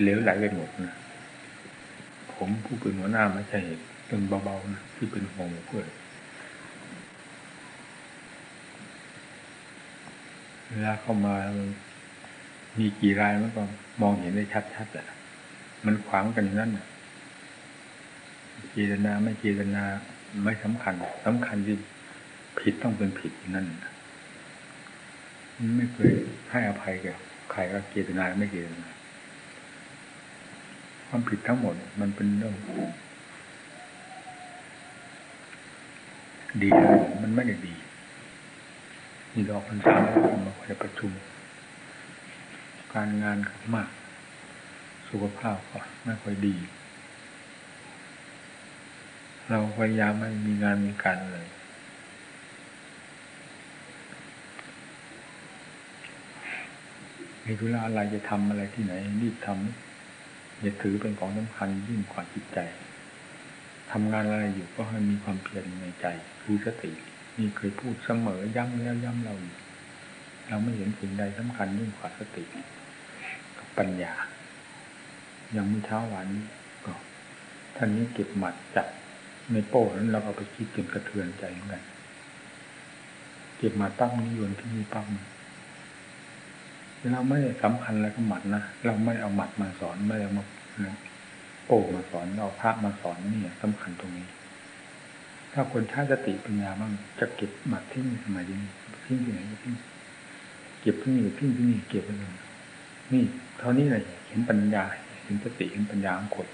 เหลวไหลไปหมดนะผมผู้เป็นหัวหน้าไม่ใช่เหตุเรื่องเบาๆนะที่เป็นห่วงเพื่อนเวลาเข้ามามีกี่รายมันก็มองเห็นได้ชัดๆอะมันขวางกันอยู่นั่นเจตนาไม่เจตนาไม่สำคัญสำคัญที่ผิดต้องเป็นผิดนั่นไม่เคยให้อภัยแก่ใครว่าเจตนาไม่เจตนา ความผิดทั้งหมด มันเป็นเรื่องดีแล้มันไม่ได้ดีมีดอกพันสามมาคอยประชุม การงานมาก สุขภาพก็ไม่ค่อยดี เราพยายามไม่มีงานมีการเลยมีธุระอะไรจะทำอะไรที่ไหนรีบทำ อย่าถือเป็นของสำคัญยิ่งกว่าจิตใจทำงานอะไรอยู่ก็ให้มีความเพียรในใจ คือสตินี่เคยพูดเสมอย้ำแล้วย้ำเราอยู่เราไม่เห็นสิ่งใดสำคัญยิ่งกว่าสติกับปัญญา ยังเมื่อเช้าวันนี้ก็ท่านนี้เก็บหมัดจับในโป้นั้นเราเอาไปคิดจนกระเทือนใจเหมือนกันเก็บมาตั้งนิยนที่นี่ปั๊ม เราไม่สำคัญอะไรกับหมัดนะเราไม่เอาหมัดมาสอนไม่เอามาโป้มาสอนเราพระมาสอนนี่สำคัญตรงนี้ ถ้าคนใช้สติปัญญาบ้างจะเก็บหมัดที่นี่ทำไมดีทิ้งที่ไหนทิ้งเก็บที่นี่ทิ้งที่นี่เก็บไปเลยนี่เท่านี้เลยเห็นปัญญา เห็นสติเห็นปัญญาของคน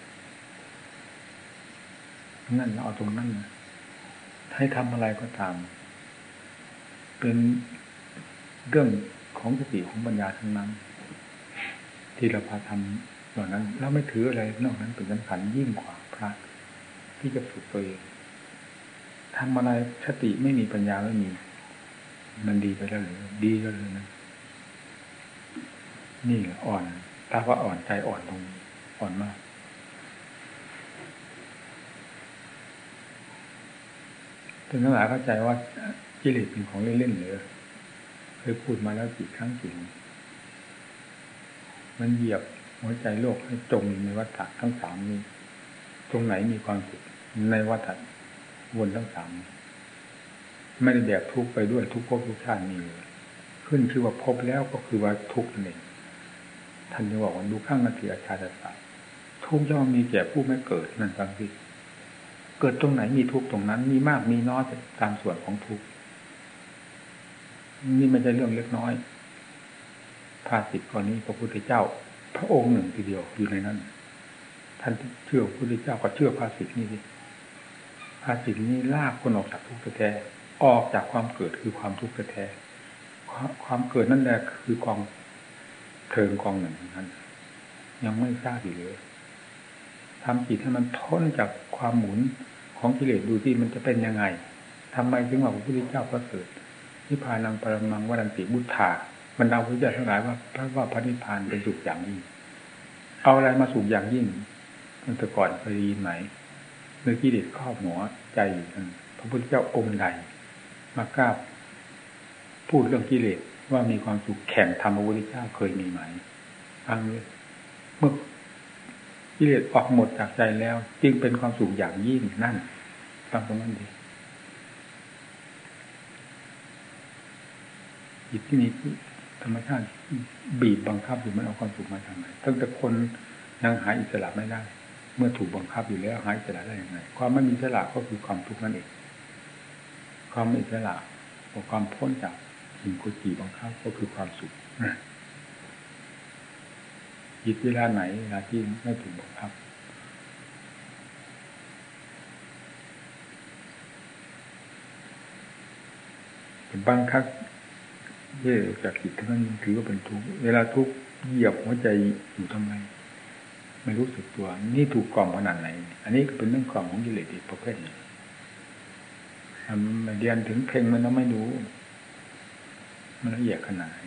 นั่นเราเอาตรงนั้นนะให้ทำอะไรก็ตาม เป็นเรื่อง ของสติของปัญญาทั้งนั้น ที่เราพาทำเหล่านั้นเราไม่ถืออะไรนอกนั้นเป็นสำคัญยิ่งกว่าพระที่จะฝึกตัวเองทำอะไรสติไม่มีปัญญาไม่มี มันดีไปแล้วหรือดีก็เลยนะนี่อ่อนถ้าว่าอ่อนใจอ่อนตรงอ่อนมากถึงทั้งหลายเข้าใจว่ากิเลสเป็นของเล่นๆเลย ยพูดมาแล้วกี่ครั้งกี่มันเหยียบหัวใจโลกให้จมในวัฏฏะทั้งสามนี้ ตรงไหนมีความสุขในวัฏฏะวนทั้งสามไม่ได้แบกทุกไปด้วยทุกภพทุกชาติมีเลยขึ้นชื่อว่าพบแล้วก็คือว่าทุกนั่นเองท่านจะบอกว่าดูข้างนาทีอาชาติศาสตร์ทุกย่อมมีแก่ผู้ไม่เกิดนั่นฟังสิเกิดตรงไหนมีทุกตรงนั้น มีมากมีน้อยตามส่วนของทุก นี่ไม่ใช่เรื่องเล็กน้อยภาสิตก่อนนี้พระพุทธเจ้า พระองค์หนึ่งทีเดียวอยู่ในนั้น ท่านเชื่อพระพุทธเจ้าก็เชื่อภาสิตนี่ดิภาสิตนี้ลากคนออกจากทุกข์แท้ออกจากความเกิดคือความทุกข์แท้ความเกิดนั่นแหละคือความเทิงกองหนึ่งนั้นยังไม่ทราบอยู่เลยทำจิตให้มันทนจากความหมุนของกิเลสดูที่มันจะเป็นยังไงทำไมถึงว่าพระพุทธเจ้าประเสริฐ นิพพานังปรมังวรันติบุตธาบรรดาพุทธเจ้าทั้งหลายว่าพระว่าพระนิพพานเป็นสุขอย่างยิ่ง เอาอะไรมาสุขอย่างยิ่งมันแต่ก่อนเคยยินไหมเมื่อกิเลสครอบหัวใจอยู่พระพุทธเจ้าองค์ใดมากล้าพูดเรื่องกิเลสว่ามีความสุขแข่งธรรมพระพุทธเจ้าเคยมีไหมฟังเลยเมื่อกิเลสออกหมดจากใจแล้ว จึงเป็นความสุขอย่างยิ่งนั่นฟังตรงนั้นดี จิตที่นี้ธรรมชาติบีบบังคับอยู่มันเอาความสุขมาทางไหนตั้งแต่คนยังหาอิสระไม่ได้ เมื่อถูกบังคับอยู่แล้วหาอิสระได้ยังไง ความไม่มีอิสระก็คือความทุกข์นั่นเอง ความไม่อิสระกับความพ้นจากสิ่งกุฏิบังคับก็คือความสุขจิตเวลาไหนเวลาที่ไม่ถูกบังคับบางครั้ง เย่จากจิตท่านั้นถือว่าเป็นทุกข์เวลาทุกข์เหยียบหัวใจอยู่ทำไมไม่รู้สึกตัว นี่ถูกกล่อมขนาดไหน อันนี้ก็เป็นเรื่องกล่อมของกิเลสอีกประเภทหนึ่งเรียนถึงเพลงมันต้องไม่รู้ มันละเอียดขนาดไหน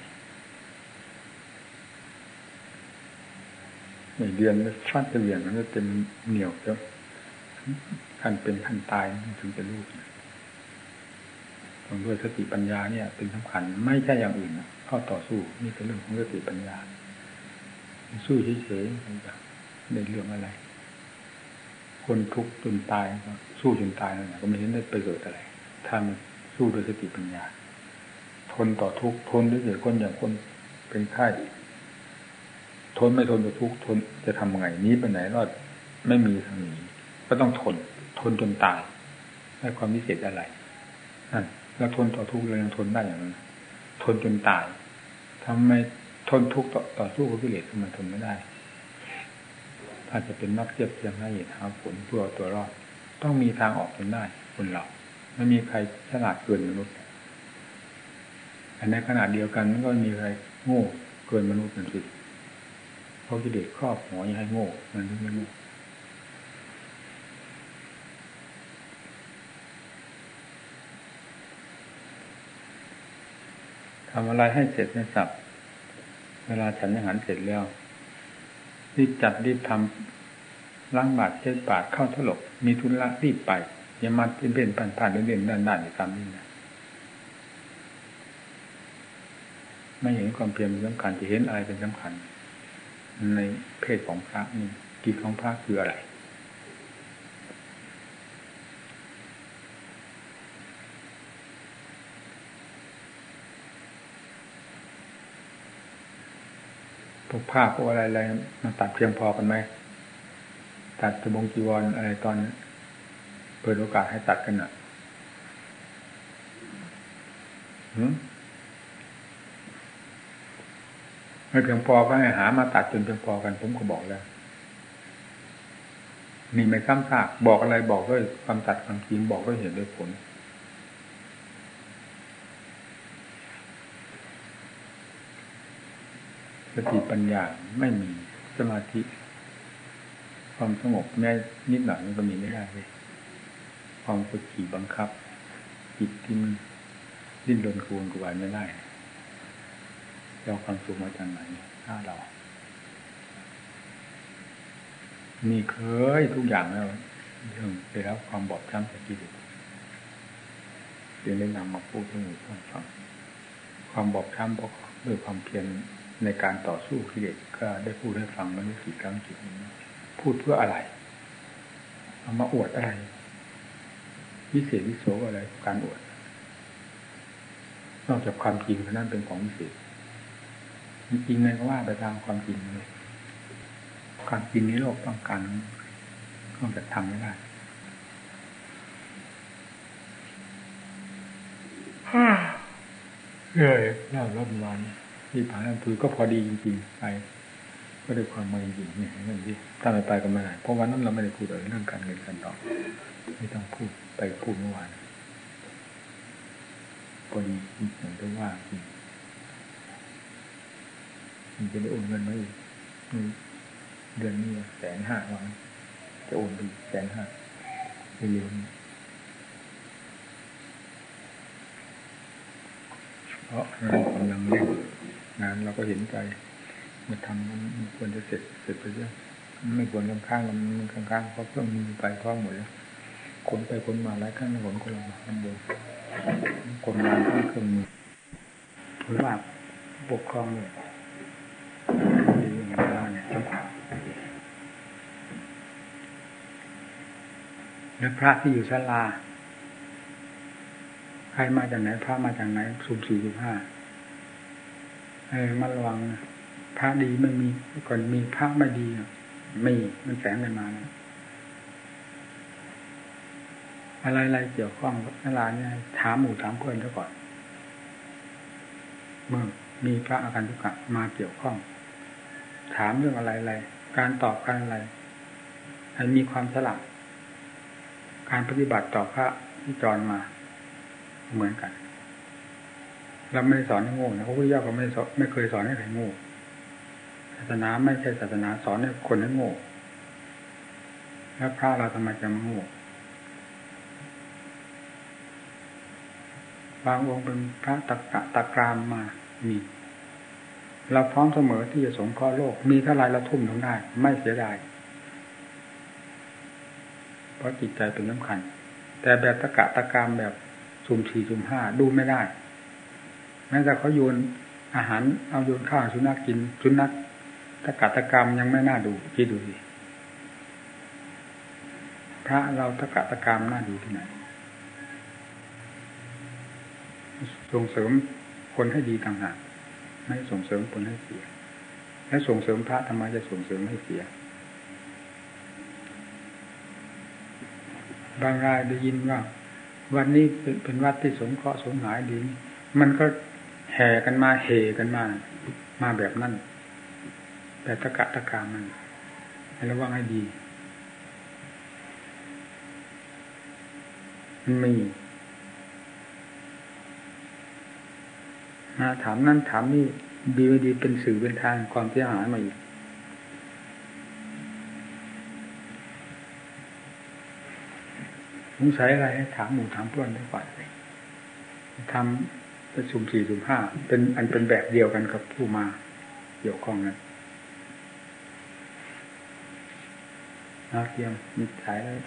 เรียนฟาดจะเรียนมันจะเป็นเหนียวจะขั้นเป็นขั้นตายถึงจะรู้ ด้วยสติปัญญาเนี่ย เป็นสำคัญไม่ใช่อย่างอื่นเข้าต่อสู้นี่เป็นเรื่องของสติปัญญา สู้เฉยๆในเรื่องอะไร คนทุกข์จนตายสู้จนตายนั่นแหละก็ไม่เห็นได้ประโยชน์อะไร ถ้ามันสู้โดยสติปัญญา ทนต่อทุกข์ทนด้วยเฉยคนอย่างคนเป็นไข้ทนไม่ทนต่อทุกข์ทนจะทำไงนี้ไปไหนรอดไม่มีทางหนีก็ต้องทน ทนจนตายได้ความวิเศษอะไรนั่น เราทนต่อทุกข์เรายังทนได้อย่างนั้นทนจนตายทำไมทนทุกข์ต่อต่อสู้กับกิเลสมันทนไม่ได้ ถ้าจะเป็นนักเทียบเทียมให้เหตุหาผลเพื่อตัวรอด ต้องมีทางออกจนได้คนเราไม่มีใครฉลาดเกินมนุษย์อันในขณะเดียวกันก็มีใครโง่เกินมนุษย์นั่นสิเพราะกิเลสครอบหัวยังให้โง่มันไม่โง่ ทำอะไรให้เสร็จในสับเวลาฉันยังหันเสร็จแล้วรีบจัดรีบทำล้างบาดเช็ดบาดเข้าถลก มีทุนละรีบไป อย่ามาเป็นเป็นผ่านผ่านเด่นๆด้านๆอย่างตามนี้นะไม่เห็นความเพียรเป็นสำคัญจะเห็นอะไรเป็นสำคัญ ในเพศของพระนี่กิจของพระคืออะไร พวกผ้าพวกอะไรอะไรมันตัดเพียงพอกันไหมตัดสบงจีวรออะไรตอนเปิดโอกาสให้ตัดกันอะไม่เพียงพอก็ให้หามาตัดจนเพียงพอกันผมก็บอกแล้วนี่ไม่ซ้ำซากบอกอะไรบอกด้วยความตัดความจริงบอกด้วยเหตุด้วยผล ติปัญญาไม่มีสมาธิ ความสงบแม้นิดหน่อยมันก็มีไม่ได้เลยความกดขี่บังคับ จิตที่มันดิ้นรนคูนกวายไม่ได้เราความสุขมาจากไหนถ้าเรา มีเคยทุกอย่างแล้วเรื่องไปแล้วความบอบช้ำจากกิเลสจึงได้นำมาพูดให้หมู่ฟังความบอบช้ำเพราะด้วยความเพียร ในการต่อสู้กิเลสก็ได้พูดให้ฟังมาไม่กี่ครั้งกี่นี้พูดเพื่ออะไร เอามาอวดอะไรวิเศษวิโสอะไรการอวด นอกจากความจริงเท่านั้นเป็นของวิเศษจริงๆเลยก็ว่าไปตามความจริงเลยความจริงนี้โลกต้องการนอกจากทำไม่ได้ฮ่าเลยน่ารบวัน ที่ผ่านอำเภอก็พอดีจริงๆไปก็ด้วยความมาจริงเนี่ยนั่นสิถ้าไม่ไปก็ไม่ได้เพราะวันนั้นเราไม่ได้พูดเรื่องการเงินกันดอกไม่ต้องพูดไปพูดเมื่อวานพอดีอย่างที่ว่าจริงมันจะได้โอนเงินมาอีกเดือนนี้แสนห้าวันจะโอนไปแสนห้าเร็วๆนี้เพราะเรากำลังเล่น งานเราก็เห็นใจมาทำมันควรจะเสร็จเสร็จไปเยอะไม่ควรข้างข้างมันข้างข้างเพราะเครื่องมือไปพร้อมหมดแล้วขนไปขนมาหลายครั้งขนคนละมาข้างบนคนงานทั้งเครื่องมือถือว่าปกครองเลยดีอย่างนี้สำคัญแล้วพระที่อยู่ศาลาใครมาจากไหนพระมาจากไหนสุ่มสี่สุ่มห้า มาระวังพระดีไม่มีก่อนมีพระไม่ดีมีมันแฝงกันมานะอะไรๆเกี่ยวข้องกับอะไรเนี่ยถามหมู่ถามเพื่อนซะก่อน เมื่อมีพระอาการทุกข์มาเกี่ยวข้อง ถามเรื่องอะไรๆการตอบการอะไรให้มีความฉลาดการปฏิบัติต่อพระที่จรมาเหมือนกัน เราไม่สอนให้โง่นะพระพุทธเจ้าก็ไม่สอนไม่เคยสอนให้ใครโง่ศาสนาไม่ใช่ศาสนาสอนให้คนให้โง่แล้วพระเราทำไมจะมาโง่บางองค์เป็นพระตักกะตักกรามมามี เราพร้อมเสมอที่จะสงเคราะห์โลก มีเท่าไรเราทุ่มลงได้ ไม่เสียดาย เพราะจิตใจเป็นสำคัญ แต่แบบตะกะตะกรามแบบสุ่มสี่สุ่มห้าดูไม่ได้ แม้แต่เขาโยนอาหารเอาโยนข้าวสุนัขกินสุนัขตะกาตะกรรมยังไม่น่าดูคิดดูสิพระเราตะกาตะกรรมน่าดูที่ไหนส่งเสริมคนให้ดีต่างหากไม่ส่งเสริมคนให้เสีย และส่งเสริมพระทำไมจะส่งเสริมให้เสีย บางรายได้ยินว่า วันนี้เป็นวัดที่สงเคราะห์สงหายดี มันก็ ห่กันมาเฮกันมา มาแบบนั้นแต่ตะกะตะกามันให้ระวังให้ดีมันมีถามนั่นถามนี่ดีไม่ดีเป็นสื่อเป็นทางความเสียหายมาอีกสงสัยอะไรให้ถามหมู่ถามเพื่อนได้ก่อนทำ เป็นสุ่มสี่สุ่มห้าเป็นอันเป็นแบบเดียวกันกับผู้มาเกี่ยวข้องนั้นนะเตรียมมีสายแล้ว